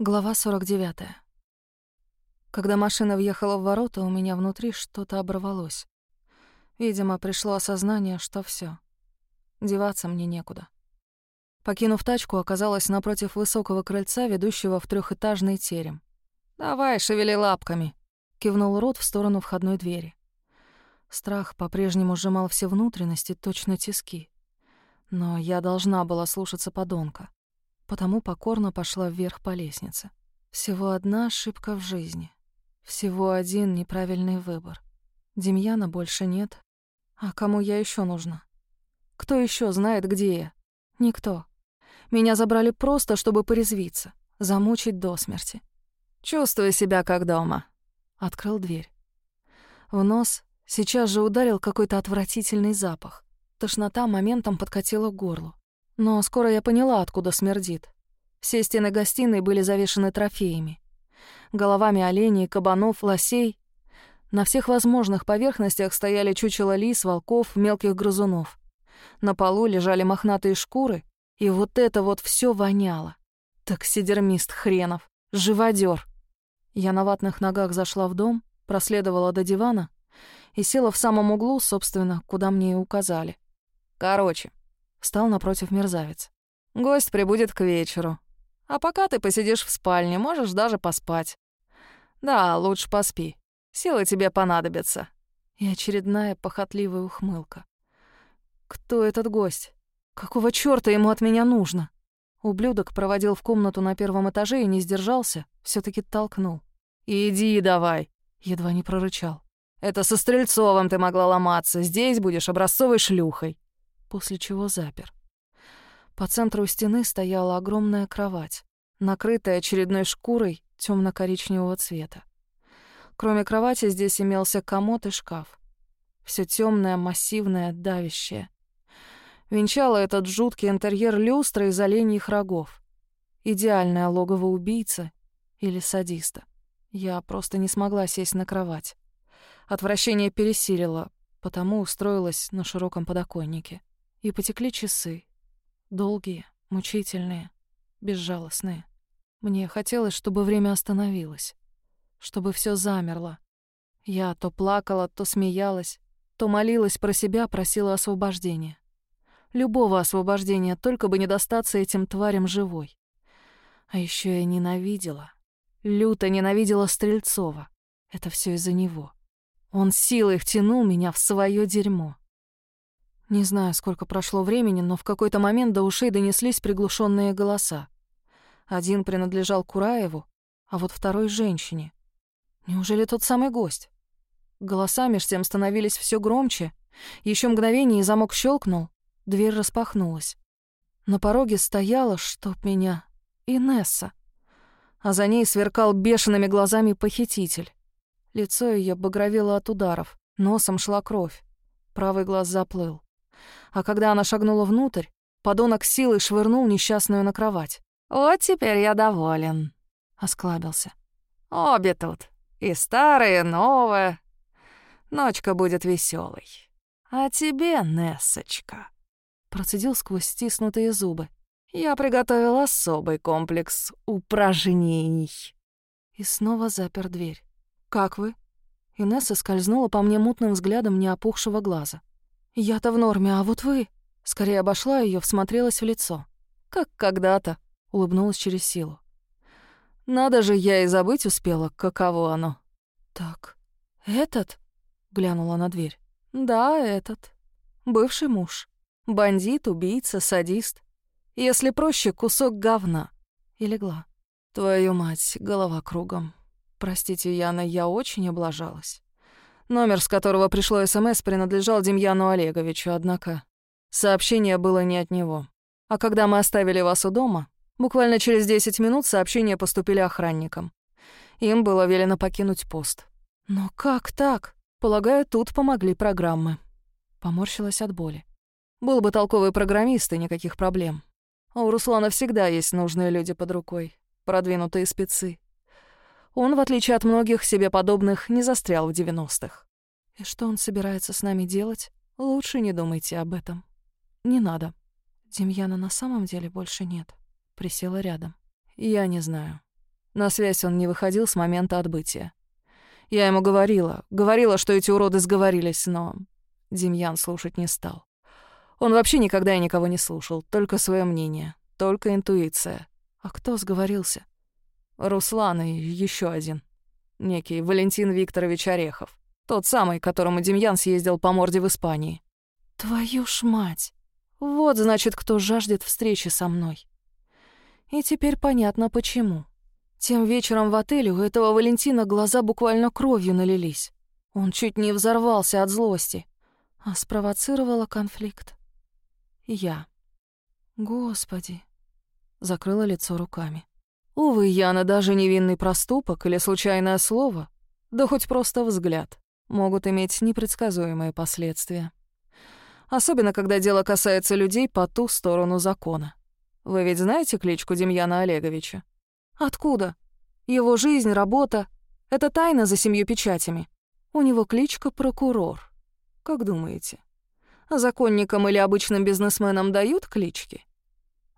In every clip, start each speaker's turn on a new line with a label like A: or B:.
A: Глава 49. Когда машина въехала в ворота, у меня внутри что-то оборвалось. Видимо, пришло осознание, что все. Деваться мне некуда. Покинув тачку, оказалась напротив высокого крыльца, ведущего в трехэтажный терем. «Давай, шевели лапками!» — кивнул Рот в сторону входной двери. Страх по-прежнему сжимал все внутренности, точно тиски. Но я должна была слушаться подонка потому покорно пошла вверх по лестнице. Всего одна ошибка в жизни. Всего один неправильный выбор. Демьяна больше нет. А кому я еще нужна? Кто еще знает, где я? Никто. Меня забрали просто, чтобы порезвиться, замучить до смерти. «Чувствую себя как дома», — открыл дверь. В нос сейчас же ударил какой-то отвратительный запах. Тошнота моментом подкатила к горлу. Но скоро я поняла, откуда смердит. Все стены гостиной были завешены трофеями. Головами оленей, кабанов, лосей. На всех возможных поверхностях стояли чучела лис, волков, мелких грызунов. На полу лежали мохнатые шкуры, и вот это вот все воняло. Таксидермист хренов, живодер. Я на ватных ногах зашла в дом, проследовала до дивана и села в самом углу, собственно, куда мне и указали. Короче, Встал напротив мерзавец. «Гость прибудет к вечеру. А пока ты посидишь в спальне, можешь даже поспать. Да, лучше поспи. Силы тебе понадобятся». И очередная похотливая ухмылка. «Кто этот гость? Какого чёрта ему от меня нужно?» Ублюдок проводил в комнату на первом этаже и не сдержался, все таки толкнул. «Иди давай!» — едва не прорычал. «Это со Стрельцовым ты могла ломаться, здесь будешь образцовой шлюхой» после чего запер. По центру стены стояла огромная кровать, накрытая очередной шкурой темно коричневого цвета. Кроме кровати здесь имелся комод и шкаф. Все темное, массивное, давящее. Венчало этот жуткий интерьер люстра из оленьих рогов. Идеальное логово убийцы или садиста. Я просто не смогла сесть на кровать. Отвращение пересилило, потому устроилась на широком подоконнике. И потекли часы. Долгие, мучительные, безжалостные. Мне хотелось, чтобы время остановилось. Чтобы все замерло. Я то плакала, то смеялась, то молилась про себя, просила освобождения. Любого освобождения, только бы не достаться этим тварям живой. А еще я ненавидела. Люто ненавидела Стрельцова. Это все из-за него. Он силой втянул меня в свое дерьмо. Не знаю, сколько прошло времени, но в какой-то момент до ушей донеслись приглушенные голоса. Один принадлежал Кураеву, а вот второй — женщине. Неужели тот самый гость? Голоса меж тем становились все громче. Еще мгновение, и замок щелкнул, дверь распахнулась. На пороге стояла, чтоб меня, Инесса. А за ней сверкал бешеными глазами похититель. Лицо ее багровело от ударов, носом шла кровь. Правый глаз заплыл а когда она шагнула внутрь, подонок силой швырнул несчастную на кровать. «Вот теперь я доволен», — осклабился. «Обе тут, и старая, и новая. Ночка будет веселой. А тебе, Нессочка», — процедил сквозь стиснутые зубы. «Я приготовил особый комплекс упражнений». И снова запер дверь. «Как вы?» Инесса скользнула по мне мутным взглядом неопухшего глаза. «Я-то в норме, а вот вы...» Скорее обошла ее, всмотрелась в лицо. «Как когда-то», — улыбнулась через силу. «Надо же, я и забыть успела, каково оно». «Так, этот?» — глянула на дверь. «Да, этот. Бывший муж. Бандит, убийца, садист. Если проще, кусок говна». И легла. «Твою мать, голова кругом. Простите, Яна, я очень облажалась. Номер, с которого пришло СМС, принадлежал Демьяну Олеговичу, однако сообщение было не от него. А когда мы оставили вас у дома, буквально через 10 минут сообщения поступили охранникам. Им было велено покинуть пост. Но как так? Полагаю, тут помогли программы. Поморщилась от боли. Был бы толковый программист и никаких проблем. А у Руслана всегда есть нужные люди под рукой, продвинутые спецы. Он, в отличие от многих себе подобных, не застрял в девяностых. И что он собирается с нами делать? Лучше не думайте об этом. Не надо. Демьяна на самом деле больше нет. Присела рядом. Я не знаю. На связь он не выходил с момента отбытия. Я ему говорила, говорила, что эти уроды сговорились, но Демьян слушать не стал. Он вообще никогда и никого не слушал, только свое мнение, только интуиция. А кто сговорился? Руслан и еще один. Некий Валентин Викторович Орехов. Тот самый, которому Демьян съездил по морде в Испании. Твою ж мать! Вот, значит, кто жаждет встречи со мной. И теперь понятно, почему. Тем вечером в отеле у этого Валентина глаза буквально кровью налились. Он чуть не взорвался от злости, а спровоцировала конфликт. Я. Господи. Закрыла лицо руками. Увы, Яна, даже невинный проступок или случайное слово, да хоть просто взгляд, могут иметь непредсказуемые последствия. Особенно, когда дело касается людей по ту сторону закона. Вы ведь знаете кличку Демьяна Олеговича? Откуда? Его жизнь, работа — это тайна за семью печатями. У него кличка прокурор. Как думаете, Законникам или обычным бизнесменам дают клички?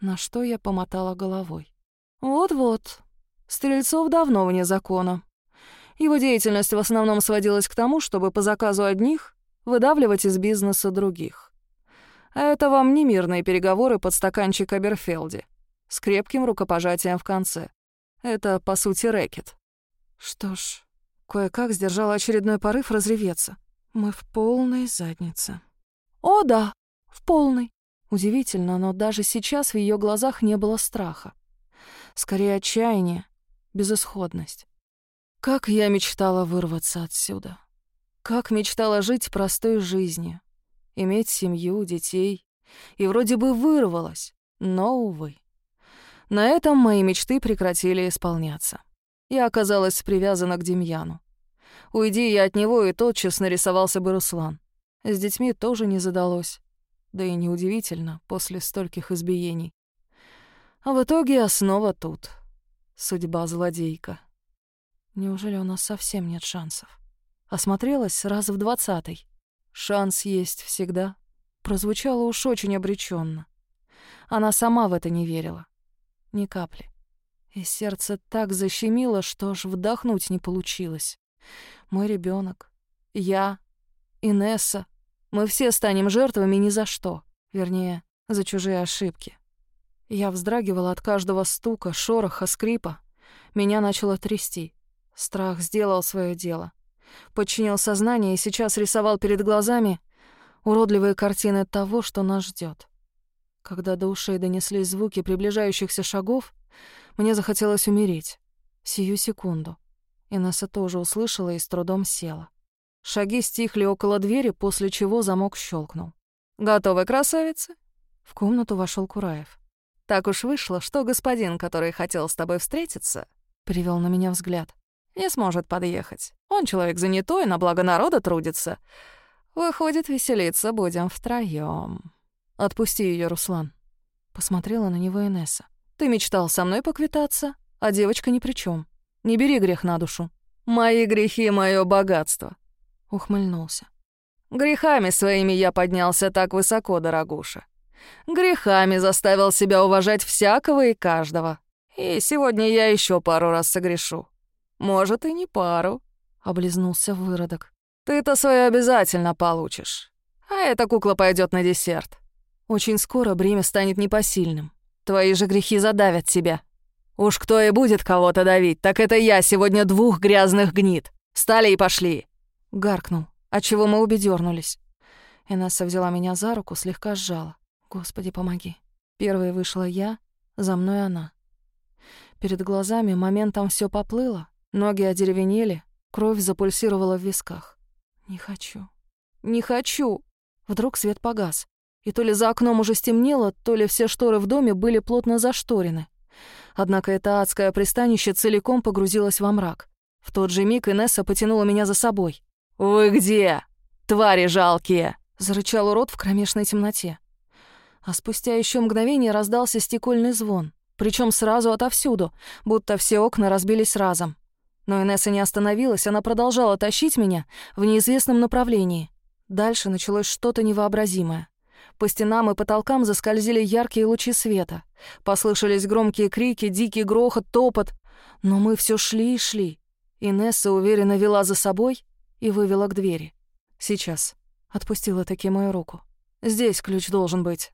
A: На что я помотала головой. Вот-вот. Стрельцов давно вне закона. Его деятельность в основном сводилась к тому, чтобы по заказу одних выдавливать из бизнеса других. А это вам не мирные переговоры под стаканчик Аберфелде с крепким рукопожатием в конце. Это, по сути, рэкет. Что ж, кое-как сдержала очередной порыв разреветься. Мы в полной заднице. «О, да, в полной». Удивительно, но даже сейчас в ее глазах не было страха. Скорее отчаяние, безысходность. Как я мечтала вырваться отсюда. Как мечтала жить простой жизнью, иметь семью, детей. И вроде бы вырвалась, но, увы. На этом мои мечты прекратили исполняться. Я оказалась привязана к Демьяну. Уйди я от него, и тотчас нарисовался бы Руслан. С детьми тоже не задалось. Да и неудивительно, после стольких избиений. А в итоге я снова тут. Судьба злодейка. Неужели у нас совсем нет шансов? Осмотрелась раз в двадцатый. Шанс есть всегда. Прозвучало уж очень обреченно. Она сама в это не верила. Ни капли. И сердце так защемило, что аж вдохнуть не получилось. Мой ребенок, я, Инесса. Мы все станем жертвами ни за что. Вернее, за чужие ошибки. Я вздрагивала от каждого стука, шороха, скрипа. Меня начало трясти. Страх сделал свое дело. Подчинил сознание и сейчас рисовал перед глазами уродливые картины того, что нас ждет. Когда до ушей донеслись звуки приближающихся шагов, мне захотелось умереть. Сию секунду. Инесса тоже услышала и с трудом села. Шаги стихли около двери, после чего замок щелкнул. «Готовы, красавицы?» В комнату вошел Кураев. «Так уж вышло, что господин, который хотел с тобой встретиться, привел на меня взгляд, не сможет подъехать. Он человек занятой, на благо народа трудится. Выходит, веселиться будем втроём. Отпусти ее, Руслан. Посмотрела на него Инесса. Ты мечтал со мной поквитаться, а девочка ни при чем. Не бери грех на душу. Мои грехи — мое богатство ухмыльнулся. Грехами своими я поднялся так высоко, дорогуша. Грехами заставил себя уважать всякого и каждого. И сегодня я еще пару раз согрешу. Может, и не пару, — облизнулся выродок. Ты-то свое обязательно получишь. А эта кукла пойдет на десерт. Очень скоро бремя станет непосильным. Твои же грехи задавят тебя. Уж кто и будет кого-то давить, так это я сегодня двух грязных гнид. Встали и пошли. Гаркнул, отчего мы обе дернулись. Взяла меня за руку, слегка сжала. «Господи, помоги». Первой вышла я, за мной она. Перед глазами моментом все поплыло, ноги одеревенели, кровь запульсировала в висках. «Не хочу. Не хочу!» Вдруг свет погас. И то ли за окном уже стемнело, то ли все шторы в доме были плотно зашторены. Однако это адское пристанище целиком погрузилось во мрак. В тот же миг Инесса потянула меня за собой. «Вы где, твари жалкие?» — зарычал урод в кромешной темноте. А спустя еще мгновение раздался стекольный звон, причем сразу отовсюду, будто все окна разбились разом. Но Инесса не остановилась, она продолжала тащить меня в неизвестном направлении. Дальше началось что-то невообразимое. По стенам и потолкам заскользили яркие лучи света. Послышались громкие крики, дикий грохот, топот. Но мы все шли и шли. Инесса уверенно вела за собой и вывела к двери. «Сейчас». Отпустила таки мою руку. «Здесь ключ должен быть».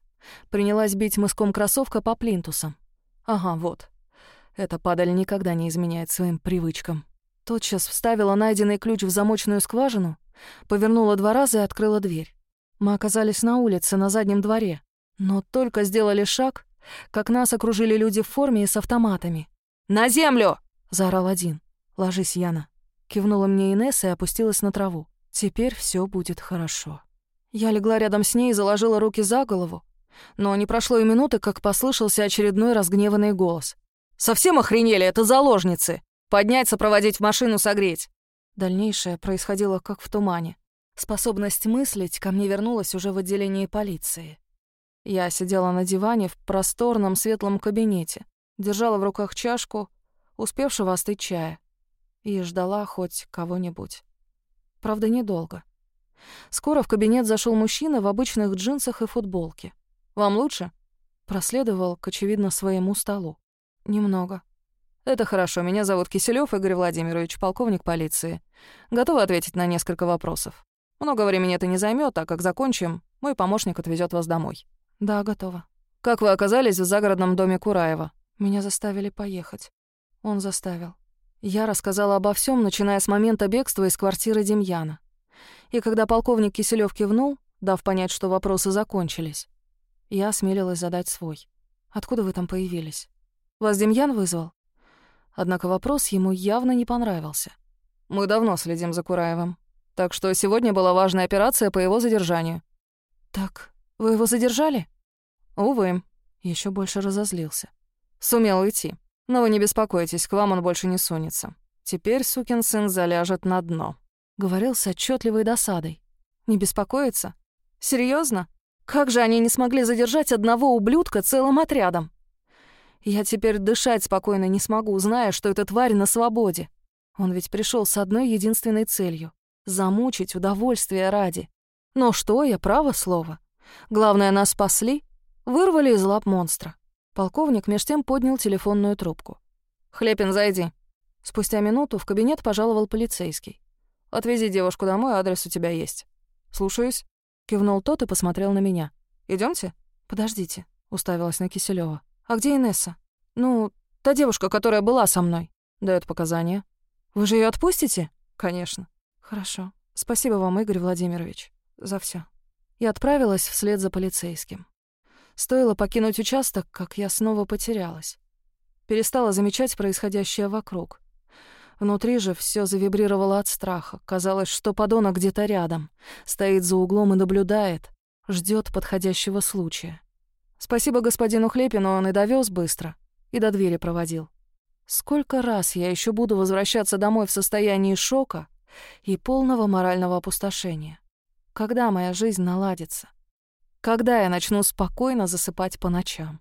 A: Принялась бить мыском кроссовка по плинтусам. «Ага, вот». Эта падаль никогда не изменяет своим привычкам. Тотчас вставила найденный ключ в замочную скважину, повернула два раза и открыла дверь. Мы оказались на улице, на заднем дворе. Но только сделали шаг, как нас окружили люди в форме и с автоматами. «На землю!» — заорал один. «Ложись, Яна». Кивнула мне Инесса и опустилась на траву. «Теперь все будет хорошо». Я легла рядом с ней и заложила руки за голову. Но не прошло и минуты, как послышался очередной разгневанный голос. «Совсем охренели, это заложницы! Поднять, сопроводить в машину, согреть!» Дальнейшее происходило как в тумане. Способность мыслить ко мне вернулась уже в отделении полиции. Я сидела на диване в просторном светлом кабинете, держала в руках чашку, успевшего остыть чая, и ждала хоть кого-нибудь. Правда, недолго. Скоро в кабинет зашел мужчина в обычных джинсах и футболке. «Вам лучше?» Проследовал к, очевидно, своему столу. «Немного». «Это хорошо. Меня зовут Киселёв Игорь Владимирович, полковник полиции. Готова ответить на несколько вопросов. Много времени это не займет, а как закончим, мой помощник отвезет вас домой». «Да, готова». «Как вы оказались в загородном доме Кураева?» «Меня заставили поехать». Он заставил. Я рассказала обо всем, начиная с момента бегства из квартиры Демьяна. И когда полковник Киселёв кивнул, дав понять, что вопросы закончились, я осмелилась задать свой. «Откуда вы там появились? Вас Демьян вызвал?» Однако вопрос ему явно не понравился. «Мы давно следим за Кураевым, так что сегодня была важная операция по его задержанию». «Так вы его задержали?» «Увы». Еще больше разозлился. «Сумел уйти. Но вы не беспокойтесь, к вам он больше не сунется. Теперь сукин сын заляжет на дно». Говорил с отчетливой досадой. «Не беспокоиться? Серьезно? Как же они не смогли задержать одного ублюдка целым отрядом? Я теперь дышать спокойно не смогу, зная, что эта тварь на свободе. Он ведь пришел с одной единственной целью — замучить удовольствие ради. Но что я, право слово. Главное, нас спасли, вырвали из лап монстра. Полковник меж тем поднял телефонную трубку. «Хлепин, зайди». Спустя минуту в кабинет пожаловал полицейский. «Отвези девушку домой, адрес у тебя есть». «Слушаюсь», — кивнул тот и посмотрел на меня. Идемте? «Подождите», — уставилась на Киселева. «А где Инесса?» «Ну, та девушка, которая была со мной». Дает показания. «Вы же ее отпустите?» «Конечно». «Хорошо. Спасибо вам, Игорь Владимирович, за все. И отправилась вслед за полицейским. Стоило покинуть участок, как я снова потерялась. Перестала замечать происходящее вокруг. Внутри же все завибрировало от страха. Казалось, что подонок где-то рядом, стоит за углом и наблюдает, ждет подходящего случая. Спасибо господину Хлепину, он и довез быстро, и до двери проводил. Сколько раз я еще буду возвращаться домой в состоянии шока и полного морального опустошения? Когда моя жизнь наладится? Когда я начну спокойно засыпать по ночам?